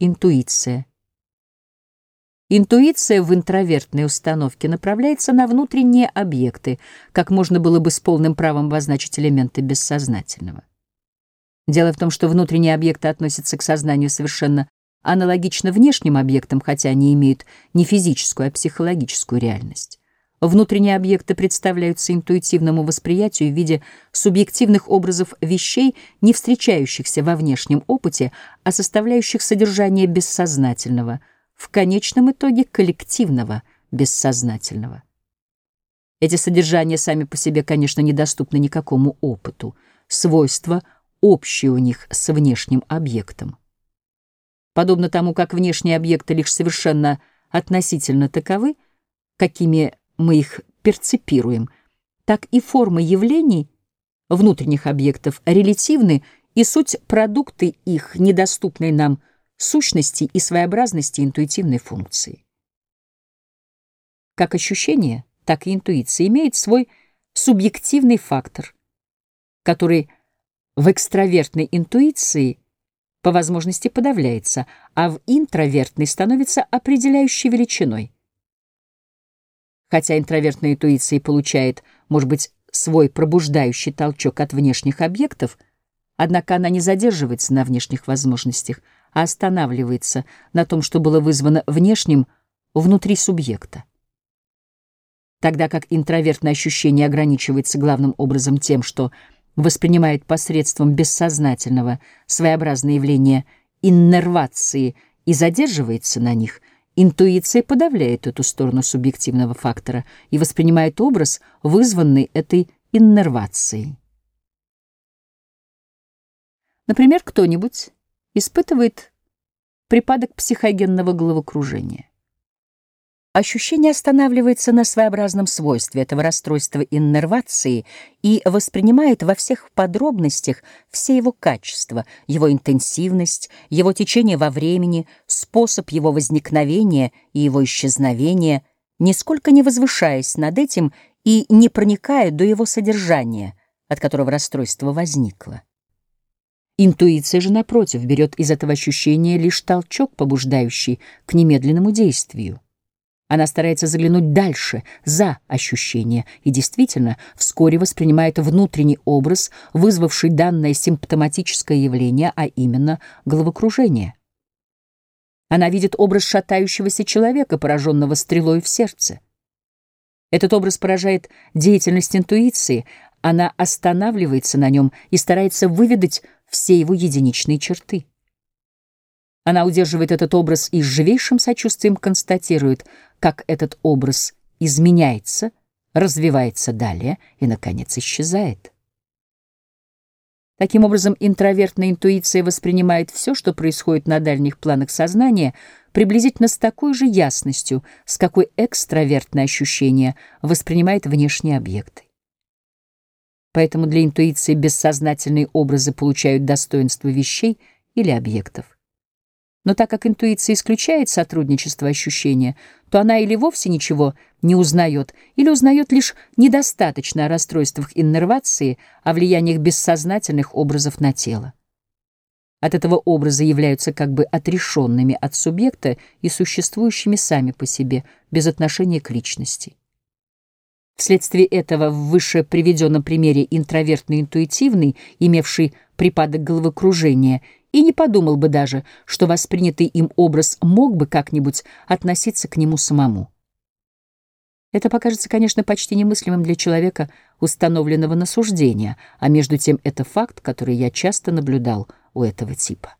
Интуиция. Интуиция в интровертной установке направляется на внутренние объекты, как можно было бы с полным правом обозначить элементы бессознательного. Дело в том, что внутренние объекты относятся к сознанию совершенно аналогично внешним объектам, хотя они имеют не физическую, а психологическую реальность. Внутренние объекты представляются интуитивному восприятию в виде субъективных образов вещей, не встречающихся во внешнем опыте, а составляющих содержание бессознательного, в конечном итоге коллективного бессознательного. Эти содержания сами по себе, конечно, недоступны никакому опыту, свойства общие у них с внешним объектом. Подобно тому, как внешние объекты лишь совершенно относительно таковы, какими мы их перцепируем, так и формы явлений внутренних объектов релятивны и суть продукты их недоступной нам сущности и своеобразности интуитивной функции. Как ощущение, так и интуиция имеет свой субъективный фактор, который в экстравертной интуиции по возможности подавляется, а в интровертной становится определяющей величиной. Хотя интровертная интуиция получает, может быть, свой пробуждающий толчок от внешних объектов, однако она не задерживается на внешних возможностях, а останавливается на том, что было вызвано внешним внутри субъекта. Тогда как интровертное ощущение ограничивается главным образом тем, что воспринимает посредством бессознательного своеобразное явление иннервации и задерживается на них — Интуиция подавляет эту сторону субъективного фактора и воспринимает образ, вызванный этой иннервацией. Например, кто-нибудь испытывает припадок психогенного головокружения. Ощущение останавливается на своеобразном свойстве этого расстройства иннервации и воспринимает во всех подробностях все его качества, его интенсивность, его течение во времени, способ его возникновения и его исчезновения, нисколько не возвышаясь над этим и не проникая до его содержания, от которого расстройство возникло. Интуиция же, напротив, берет из этого ощущения лишь толчок, побуждающий к немедленному действию. Она старается заглянуть дальше, за ощущение, и действительно вскоре воспринимает внутренний образ, вызвавший данное симптоматическое явление, а именно головокружение. Она видит образ шатающегося человека, пораженного стрелой в сердце. Этот образ поражает деятельность интуиции, она останавливается на нем и старается выведать все его единичные черты. Она удерживает этот образ и с живейшим сочувствием констатирует, как этот образ изменяется, развивается далее и, наконец, исчезает. Таким образом, интровертная интуиция воспринимает все, что происходит на дальних планах сознания, приблизительно с такой же ясностью, с какой экстравертное ощущение воспринимает внешние объекты. Поэтому для интуиции бессознательные образы получают достоинство вещей или объектов. Но так как интуиция исключает сотрудничество ощущения, то она или вовсе ничего не узнает, или узнает лишь недостаточно о расстройствах иннервации, о влияниях бессознательных образов на тело. От этого образа являются как бы отрешенными от субъекта и существующими сами по себе, без отношения к личности. Вследствие этого в выше приведенном примере интровертно-интуитивный, имевший припадок головокружения, и не подумал бы даже, что воспринятый им образ мог бы как-нибудь относиться к нему самому. Это покажется, конечно, почти немыслимым для человека, установленного на суждение, а между тем это факт, который я часто наблюдал у этого типа.